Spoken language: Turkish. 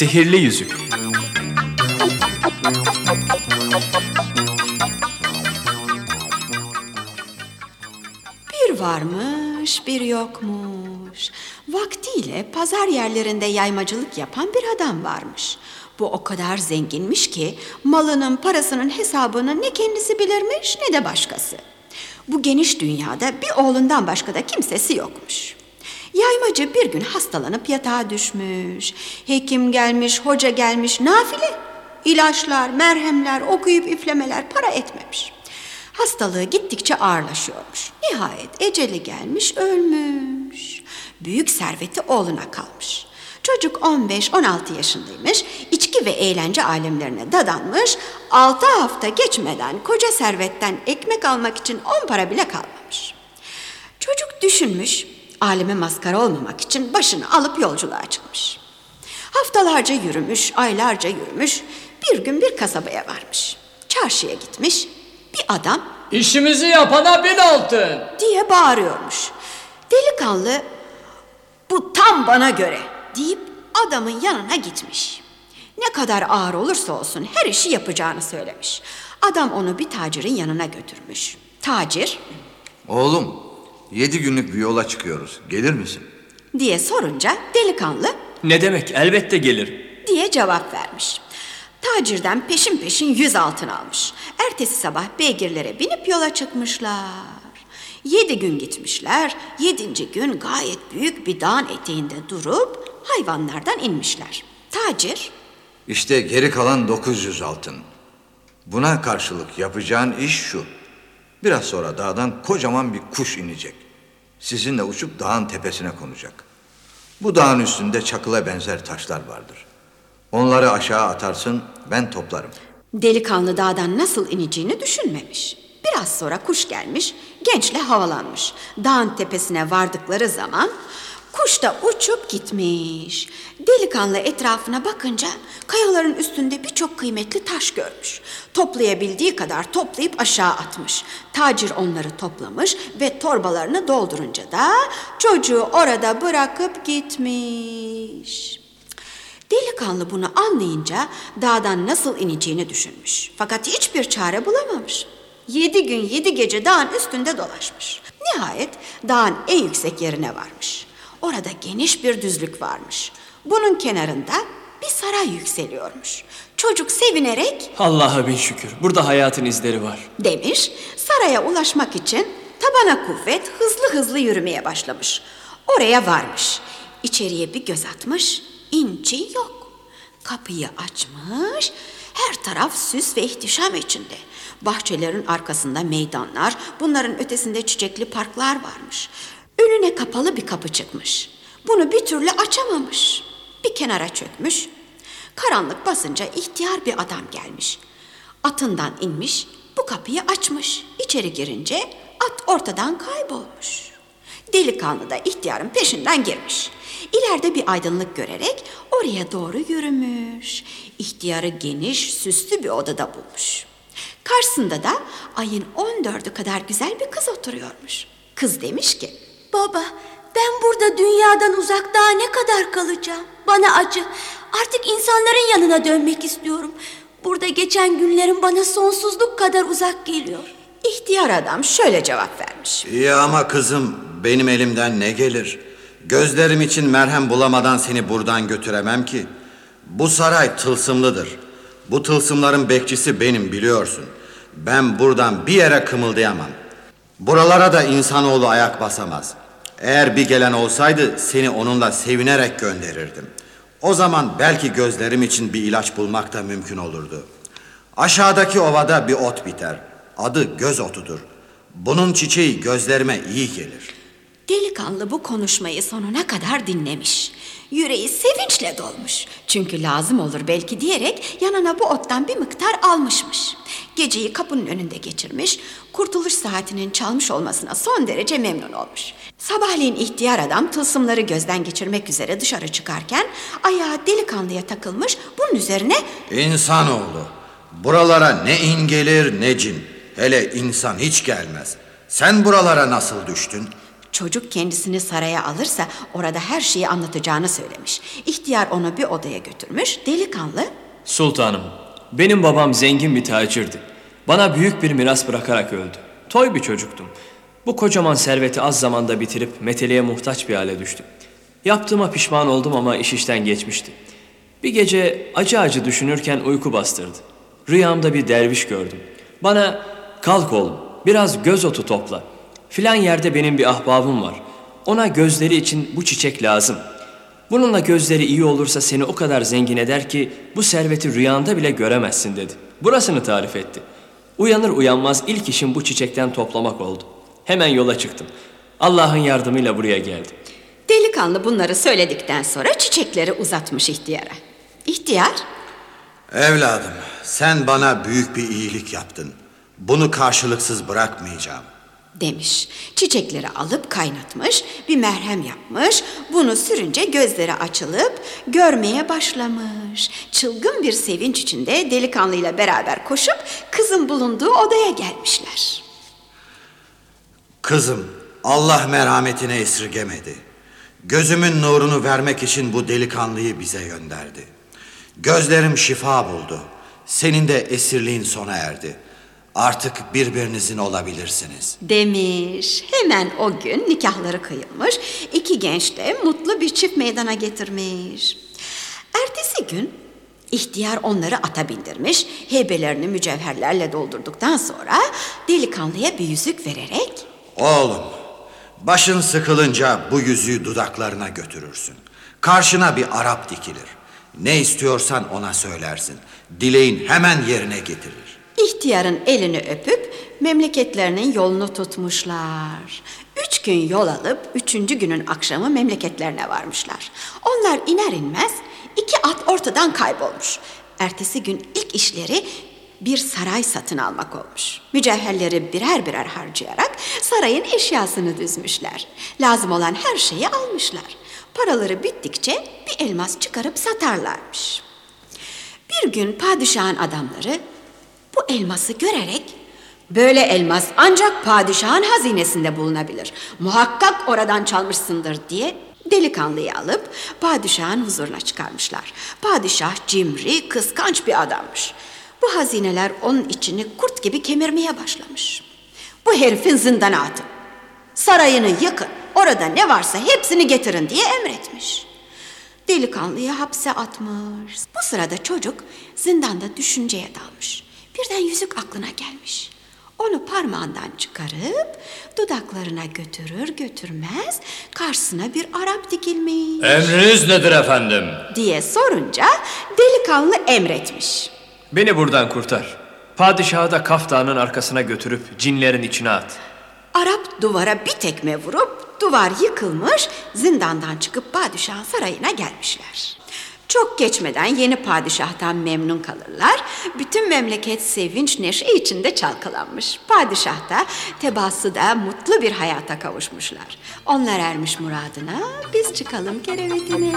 Sihirli yüzük. Bir varmış, bir yokmuş. Vaktiyle pazar yerlerinde yaymacılık yapan bir adam varmış. Bu o kadar zenginmiş ki malının parasının hesabını ne kendisi bilirmiş ne de başkası. Bu geniş dünyada bir oğlundan başka da kimsesi yokmuş. Yaymacı bir gün hastalanıp yatağa düşmüş. Hekim gelmiş, hoca gelmiş, nafile. İlaçlar, merhemler, okuyup üflemeler para etmemiş. Hastalığı gittikçe ağırlaşıyormuş. Nihayet eceli gelmiş, ölmüş. Büyük serveti oğluna kalmış. Çocuk 15-16 yaşındaymış, içki ve eğlence alemlerine dadanmış, 6 hafta geçmeden koca servetten ekmek almak için 10 para bile kalmamış. Çocuk düşünmüş, aleme maskara olmamak için başını alıp yolculuğa çıkmış. Haftalarca yürümüş, aylarca yürümüş, bir gün bir kasabaya varmış. Çarşıya gitmiş, bir adam İşimizi yapana bin altın. diye bağırıyormuş. Delikanlı bu tam bana göre deyip adamın yanına gitmiş. Ne kadar ağır olursa olsun her işi yapacağını söylemiş. Adam onu bir tacirin yanına götürmüş. Tacir Oğlum, yedi günlük bir yola çıkıyoruz. Gelir misin? diye sorunca delikanlı Ne demek? Elbette gelir. diye cevap vermiş. Tacirden peşin peşin yüz altın almış. Ertesi sabah beygirlere binip yola çıkmışlar. Yedi gün gitmişler. Yedinci gün gayet büyük bir dağın eteğinde durup hayvanlardan inmişler. Tacir İşte geri kalan 900 altın. Buna karşılık yapacağın iş şu. Biraz sonra dağdan kocaman bir kuş inecek. Sizinle uçup dağın tepesine konacak. Bu dağın üstünde çakıla benzer taşlar vardır. Onları aşağı atarsın, ben toplarım. delikanlı dağdan nasıl ineceğini düşünmemiş. Biraz sonra kuş gelmiş, gençle havalanmış. Dağın tepesine vardıkları zaman kuş da uçup gitmiş. Delikanlı etrafına bakınca kayaların üstünde birçok kıymetli taş görmüş. Toplayabildiği kadar toplayıp aşağı atmış. Tacir onları toplamış ve torbalarını doldurunca da çocuğu orada bırakıp gitmiş. Delikanlı bunu anlayınca dağdan nasıl ineceğini düşünmüş. Fakat hiçbir çare bulamamış. Yedi gün yedi gece dağın üstünde dolaşmış. Nihayet dağın en yüksek yerine varmış. Orada geniş bir düzlük varmış. Bunun kenarında bir saray yükseliyormuş. Çocuk sevinerek Allah'a bin şükür. Burada hayatın izleri var. demiş, saraya ulaşmak için tabana kuvvet hızlı hızlı yürümeye başlamış. Oraya varmış. İçeriye bir göz atmış, inci yok. Kapıyı açmış, her taraf süs ve ihtişam içinde. Bahçelerin arkasında meydanlar, bunların ötesinde çiçekli parklar varmış. Önüne kapalı bir kapı çıkmış. Bunu bir türlü açamamış. Bir kenara çökmüş. Karanlık basınca ihtiyar bir adam gelmiş. Atından inmiş, bu kapıyı açmış. İçeri girince at ortadan kaybolmuş. Delikanlı da ihtiyarın peşinden girmiş. İleride bir aydınlık görerek oraya doğru yürümüş. İhtiyarı geniş, süslü bir odada bulmuş. Karşısında da ayın 14'ü kadar güzel bir kız oturuyormuş. Kız demiş ki, Baba, ben burada dünyadan uzak daha ne kadar kalacağım? Bana acı. Artık insanların yanına dönmek istiyorum. Burada geçen günlerim bana sonsuzluk kadar uzak geliyor. İhtiyar adam şöyle cevap vermiş. İyi ama kızım benim elimden ne gelir? Gözlerim için merhem bulamadan seni buradan götüremem ki. Bu saray tılsımlıdır. Bu tılsımların bekçisi benim biliyorsun. Ben buradan bir yere kımıldayamam. Buralara da insanoğlu ayak basamaz. Eğer bir gelen olsaydı seni onunla sevinerek gönderirdim. O zaman belki gözlerim için bir ilaç bulmak da mümkün olurdu. Aşağıdaki ovada bir ot biter. Adı göz otudur. Bunun çiçeği gözlerime iyi gelir. Delikanlı bu konuşmayı sonuna kadar dinlemiş. Yüreği sevinçle dolmuş. Çünkü lazım olur belki diyerek yanına bu ottan bir miktar almışmış. Geceyi kapının önünde geçirmiş, kurtuluş saatinin çalmış olmasına son derece memnun olmuş. Sabahleyin ihtiyar adam tılsımları gözden geçirmek üzere dışarı çıkarken ayağı delikanlıya takılmış, bunun üzerine İnsanoğlu. Buralara ne in gelir ne cin. Hele insan hiç gelmez. Sen buralara nasıl düştün? Çocuk kendisini saraya alırsa orada her şeyi anlatacağını söylemiş. İhtiyar onu bir odaya götürmüş. Delikanlı Sultanım, benim babam zengin bir tacirdi. Bana büyük bir miras bırakarak öldü. Toy bir çocuktum. Bu kocaman serveti az zamanda bitirip meteleye muhtaç bir hale düştüm. Yaptığıma pişman oldum ama iş işten geçmişti. Bir gece acı acı düşünürken uyku bastırdı. Rüyamda bir derviş gördüm. Bana kalk oğlum biraz göz otu topla. Filan yerde benim bir ahbabım var. Ona gözleri için bu çiçek lazım. Bununla gözleri iyi olursa seni o kadar zengin eder ki bu serveti rüyanda bile göremezsin dedi. Burasını tarif etti. Uyanır uyanmaz ilk işim bu çiçekten toplamak oldu. Hemen yola çıktım. Allah'ın yardımıyla buraya geldim. Delikanlı bunları söyledikten sonra çiçekleri uzatmış ihtiyara. İhtiyar, Evladım, sen bana büyük bir iyilik yaptın. Bunu karşılıksız bırakmayacağım. Demiş. Çiçekleri alıp kaynatmış, bir merhem yapmış. Bunu sürünce gözleri açılıp görmeye başlamış. Çılgın bir sevinç içinde delikanlıyla beraber koşup kızın bulunduğu odaya gelmişler. Kızım, Allah merhametine esirgemedi. Gözümün nurunu vermek için bu delikanlıyı bize gönderdi. Gözlerim şifa buldu. Senin de esirliğin sona erdi. Artık birbirinizin olabilirsiniz. Demiş. Hemen o gün nikahları kıyılmış. İki genç de mutlu bir çift meydana getirmiş. Ertesi gün ihtiyar onları ata bindirmiş. Heybelerini mücevherlerle doldurduktan sonra delikanlıya bir yüzük vererek Oğlum, başın sıkılınca bu yüzüğü dudaklarına götürürsün. Karşına bir Arap dikilir. Ne istiyorsan ona söylersin. Dileğin hemen yerine getirir. İhtiyarın elini öpüp memleketlerinin yolunu tutmuşlar. Üç gün yol alıp üçüncü günün akşamı memleketlerine varmışlar. Onlar iner inmez iki at ortadan kaybolmuş. Ertesi gün ilk işleri bir saray satın almak olmuş. Mücevherleri birer birer harcayarak sarayın eşyasını düzmüşler. Lazım olan her şeyi almışlar. Paraları bittikçe bir elmas çıkarıp satarlarmış. Bir gün padişahın adamları bu elması görerek böyle elmas ancak padişahın hazinesinde bulunabilir. Muhakkak oradan çalmışsındır diye delikanlıyı alıp padişahın huzuruna çıkarmışlar. Padişah cimri, kıskanç bir adammış. Bu hazineler onun içini kurt gibi kemirmeye başlamış. Bu herifin zindana atın. Sarayını yıkın. Orada ne varsa hepsini getirin diye emretmiş. Delikanlıyı hapse atmış. Bu sırada çocuk zindanda düşünceye dalmış. Birden yüzük aklına gelmiş. Onu parmağından çıkarıp dudaklarına götürür götürmez karşısına bir Arap dikilmiş Emriniz nedir efendim? diye sorunca delikanlı emretmiş. Beni buradan kurtar. Padişahı da Kaf Dağı'nın arkasına götürüp cinlerin içine at. Arap duvara bir tekme vurup duvar yıkılmış, zindandan çıkıp padişahın sarayına gelmişler. Çok geçmeden yeni padişahtan memnun kalırlar. Bütün memleket sevinç neşe içinde çalkalanmış. Padişah da tebaası da mutlu bir hayata kavuşmuşlar. Onlar ermiş muradına, biz çıkalım kerevetine.